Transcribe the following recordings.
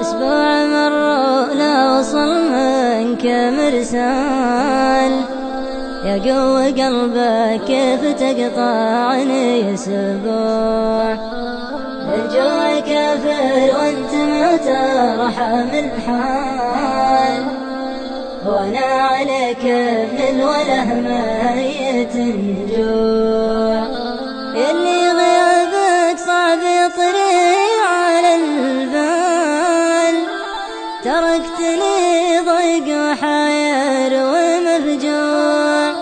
أسبوع مر لا وصل منك مرسال. يا قوة قلبك كيف تقطعني أسبوع الجوع كافر وانت ما ترحم الحال. وأنا عليك ابن الوله ميت جوع تركتني ضيق وحاير ومفجوع.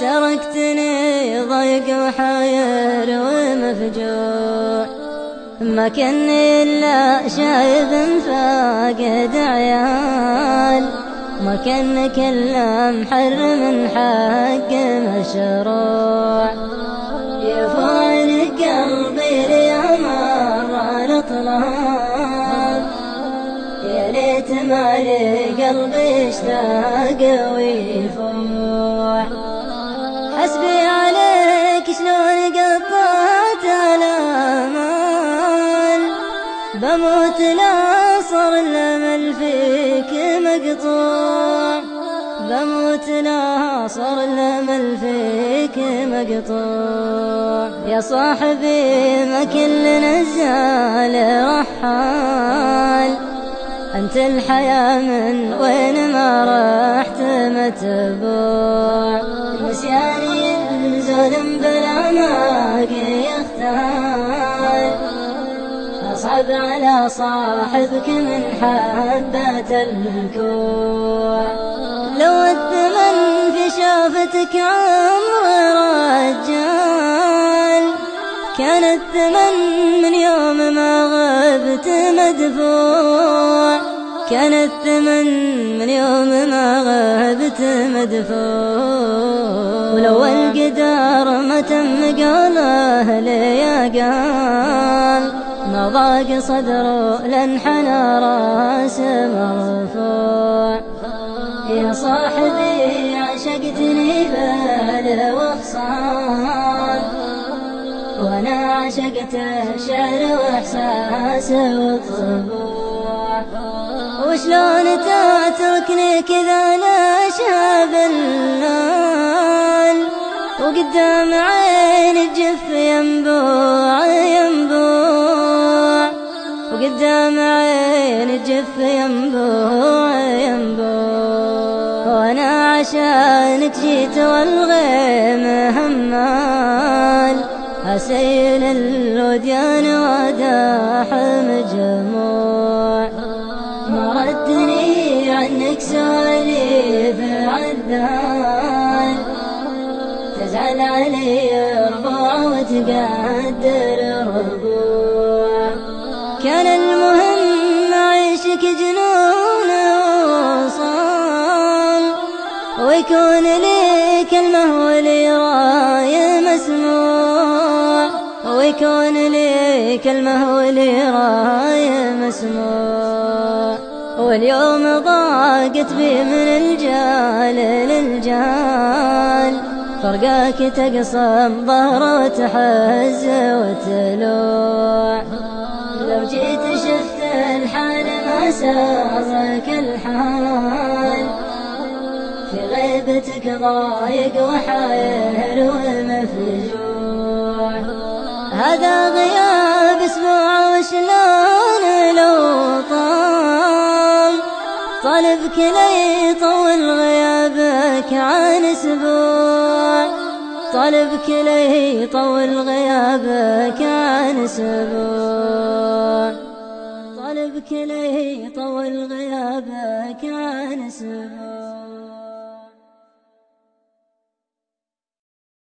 تركتني ضيق وحاير ومفجوع. ما كني إلا شايب فاقد عيال ما كان كله محرم حق مشروع. يفعل قلبي ليت ما لي قلبي اشتاق ويفوع حسبي عليك شلون قطعت الامال بموت لا صار الامل فيك مقطوع. بموت لا صار الامل فيك مقطوع. يا صاحبي ما كل نزال رحال. أنت الحياة من وين ما رحت متبوع. نسياني الظلم بلا ما يختار. أصعب على صاحبك من حبة الكوع. لو الثمن في شافتك عمر رجال كان الثمن من يوم ما غبت مدفوع. كان الثمن من يوم ما غبت مدفوع. ولو القدر ما تم قاله لي يا قال ما ضاق صدره لانحنى راس مرفوع. يا صاحبي عشقتني بالوخصان وأنا عشقت الشعر وإحساس والطبوع وشلون تتركني كذا نشاب الليل وقدام عين الجف ينبوع ينبوع. وقدام عين الجف ينبوع ينبوع. وأنا عشانك جيت والغيم همال أسيل الوديان وداح مجموع ما ردني عنك سواليف عدال تزعل علي ربوع وتقدر ربوع كان المهم أعيشك جنون وصال. ويكون لي ويكون لي كلمة ولي راية مسموع. واليوم ضاقت بي من الجال للجال فرقاك تقسم ظهره وتحز وتلوع. لو جيت شفت الحال ما سارك الحال. في غيبتك ضايق وحاير ومفجوع. هذا غياب أسبوع وشلون لو طال. طالبك لي طول غيابك عن أسبوع. طالبك لي طول غيابك عن أسبوع. طالبك لي طول غيابك عن أسبوع.